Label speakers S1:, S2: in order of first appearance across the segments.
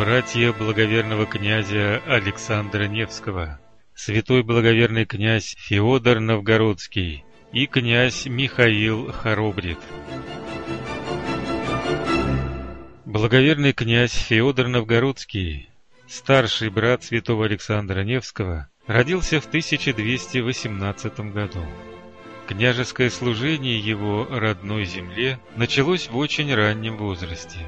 S1: братья благоверного князя Александра Невского, святой благоверный князь Феодор Новгородский и князь Михаил Хоробрит. Благоверный князь Феодор Новгородский, старший брат святого Александра Невского, родился в 1218 году. Княжеское служение его родной земле началось в очень раннем возрасте.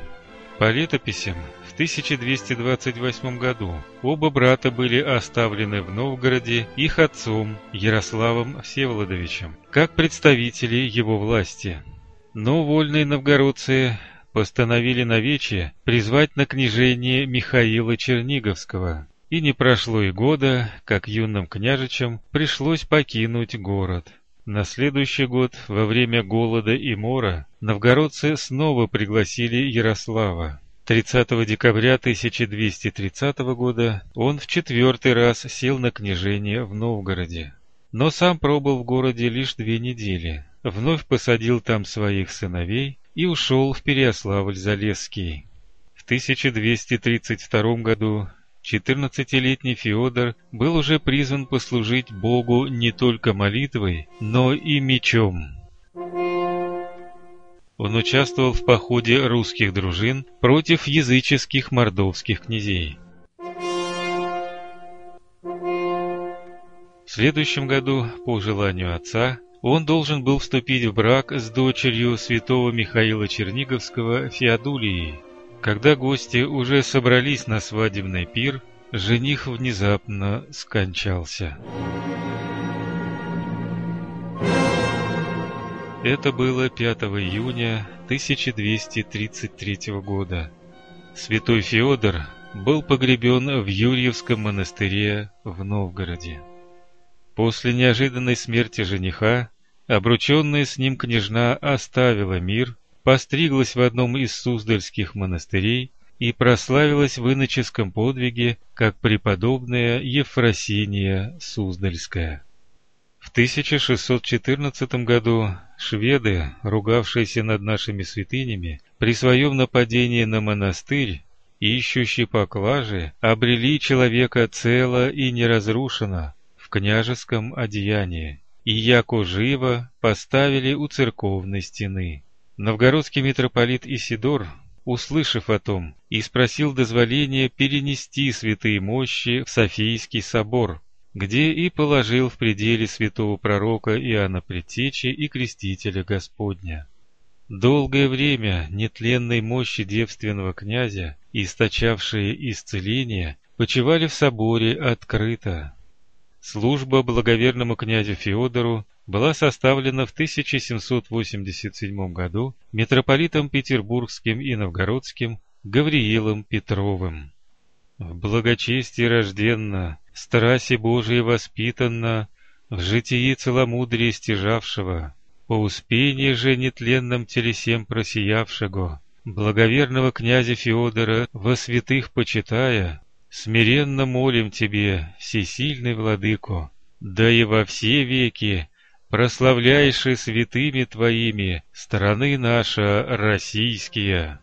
S1: По летописям, в 1228 году оба брата были оставлены в Новгороде их отцом Ярославом Всеволодовичем, как представители его власти. Но вольные новгородцы постановили на вече призвать на княжение Михаила Черниговского, и не прошло и года, как юным княжичам пришлось покинуть город. На следующий год, во время голода и мора, новгородцы снова пригласили Ярослава. 30 декабря 1230 года он в четвертый раз сел на княжение в Новгороде. Но сам пробыл в городе лишь две недели, вновь посадил там своих сыновей и ушел в Переяславль-Залесский. В 1232 году 14-летний Феодор был уже призван послужить Богу не только молитвой, но и мечом. Он участвовал в походе русских дружин против языческих мордовских князей. В следующем году, по желанию отца, он должен был вступить в брак с дочерью святого Михаила Черниговского Феодулией. Когда гости уже собрались на свадебный пир, жених внезапно скончался. Это было 5 июня 1233 года. Святой Феодор был погребен в Юрьевском монастыре в Новгороде. После неожиданной смерти жениха, обрученная с ним княжна оставила мир, постриглась в одном из суздальских монастырей и прославилась в иноческом подвиге как преподобная Ефросиния Суздальская. В 1614 году шведы, ругавшиеся над нашими святынями, при своем нападении на монастырь, ищущий поклажи, обрели человека цело и неразрушено в княжеском одеянии, и яко живо поставили у церковной стены. Новгородский митрополит Исидор, услышав о том, и спросил дозволения перенести святые мощи в Софийский собор, где и положил в пределе святого пророка Иоанна Предтечи и Крестителя Господня. Долгое время нетленной мощи девственного князя, источавшие исцеление, почивали в соборе открыто. Служба благоверному князю Феодору была составлена в 1787 году митрополитом Петербургским и Новгородским Гавриилом Петровым. В благочестии рожденно, страси Божией воспитанна, в житии целомудрие стяжавшего, по успении же нетленном телесем просиявшего, благоверного князя Феодора во святых почитая, смиренно молим тебе, всесильный владыко, да и во все веки прославляйши святыми твоими страны наша российские.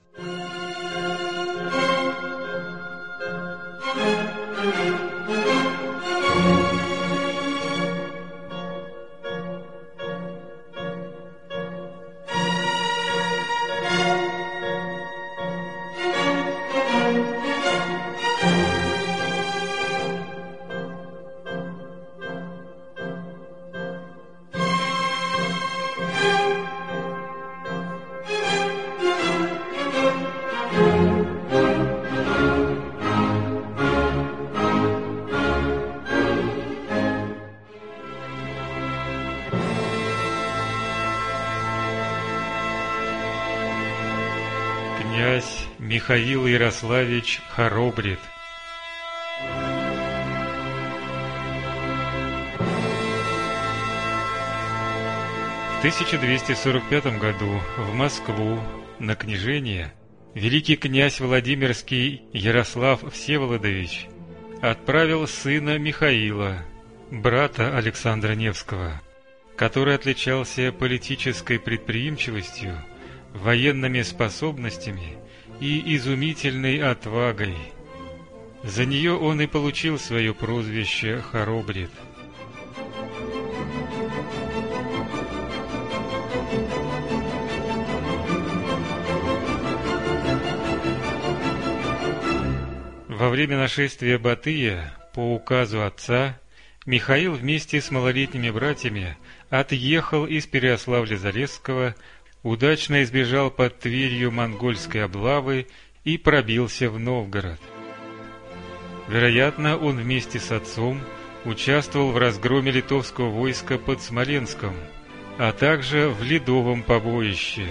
S1: Князь Михаил Ярославич Хоробрит. В 1245 году в Москву на княжение великий князь Владимирский Ярослав Всеволодович отправил сына Михаила, брата Александра Невского, который отличался политической предприимчивостью военными способностями и изумительной отвагой За нее он и получил свое прозвище Хоробрит. Во время нашествия Батыя, по указу отца, Михаил вместе с малолетними братьями отъехал из Переославля-Залесского, удачно избежал под Тверью монгольской облавы и пробился в Новгород. Вероятно, он вместе с отцом участвовал в разгроме литовского войска под Смоленском, а также в Ледовом побоище.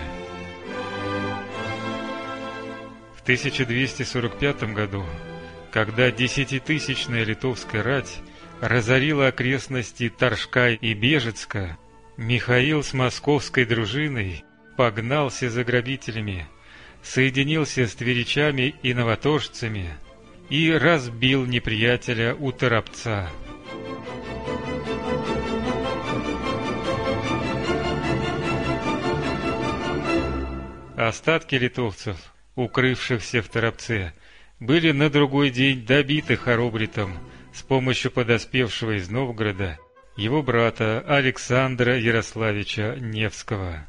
S1: В 1245 году, когда десятитысячная литовская рать разорила окрестности Торжка и Бежецка, Михаил с московской дружиной погнался за грабителями, соединился с тверичами и новоторжцами и разбил неприятеля у Торопца. Остатки литовцев, укрывшихся в Торопце, были на другой день добиты Хоробритом с помощью подоспевшего из Новгорода его брата Александра Ярославича Невского.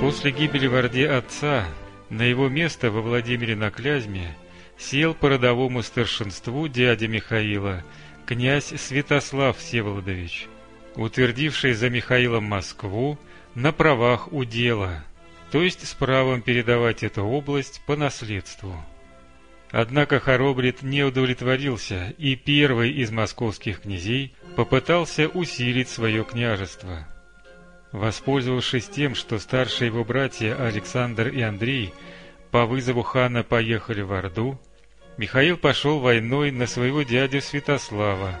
S1: После гибели в Орде отца на его место во Владимире на Клязьме сел по родовому старшинству дядя Михаила, князь Святослав Всеволодович, утвердивший за Михаилом Москву на правах удела, то есть с правом передавать эту область по наследству. Однако Хоробрит не удовлетворился, и первый из московских князей попытался усилить свое княжество – Воспользовавшись тем, что старшие его братья Александр и Андрей по вызову хана поехали в Орду, Михаил пошел войной на своего дядю Святослава,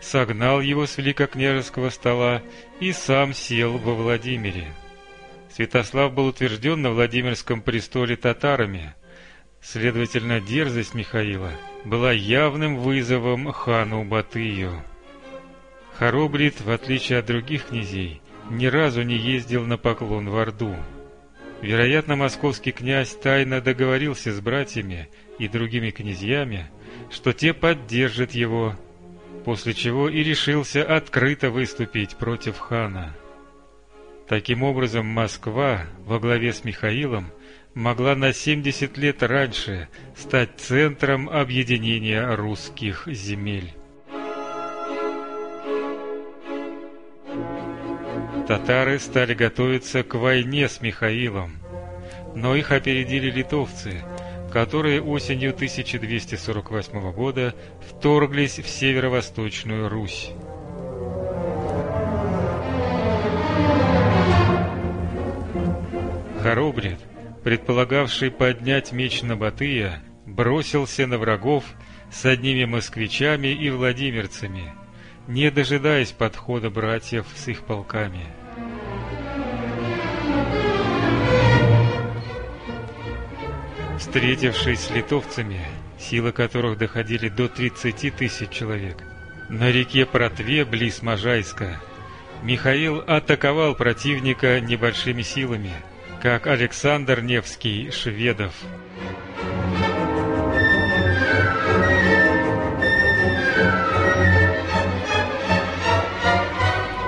S1: согнал его с великокняжеского стола и сам сел во Владимире. Святослав был утвержден на Владимирском престоле татарами, следовательно, дерзость Михаила была явным вызовом хану Батыю. Хоробрит, в отличие от других князей, ни разу не ездил на поклон в Орду. Вероятно, московский князь тайно договорился с братьями и другими князьями, что те поддержат его, после чего и решился открыто выступить против хана. Таким образом, Москва во главе с Михаилом могла на 70 лет раньше стать центром объединения русских земель. Татары стали готовиться к войне с Михаилом, но их опередили литовцы, которые осенью 1248 года вторглись в северо-восточную Русь. Хоробрит, предполагавший поднять меч на Батыя, бросился на врагов с одними москвичами и владимирцами – не дожидаясь подхода братьев с их полками. Встретившись с литовцами, силы которых доходили до 30 тысяч человек, на реке Протве близ Можайска, Михаил атаковал противника небольшими силами, как Александр Невский шведов.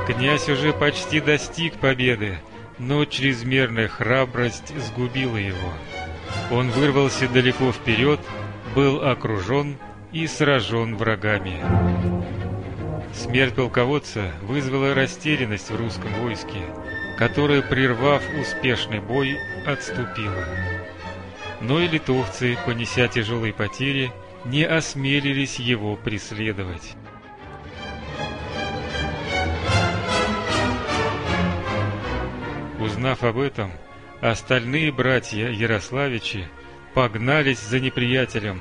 S1: Князь уже почти достиг победы, но чрезмерная храбрость сгубила его. Он вырвался далеко вперед, был окружен и сражен врагами. Смерть полководца вызвала растерянность в русском войске, которое, прервав успешный бой, отступило. Но и литовцы, понеся тяжелые потери, не осмелились его преследовать. Узнав об этом, остальные братья Ярославичи погнались за неприятелем,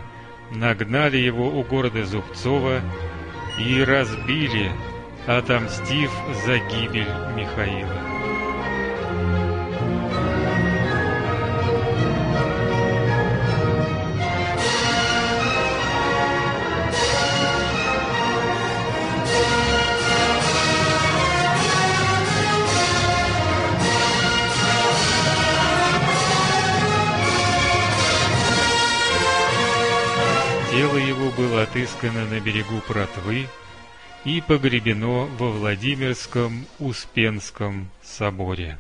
S1: нагнали его у города Зубцова и разбили, отомстив за гибель Михаила. Отыскано на берегу Протвы и погребено во Владимирском Успенском соборе.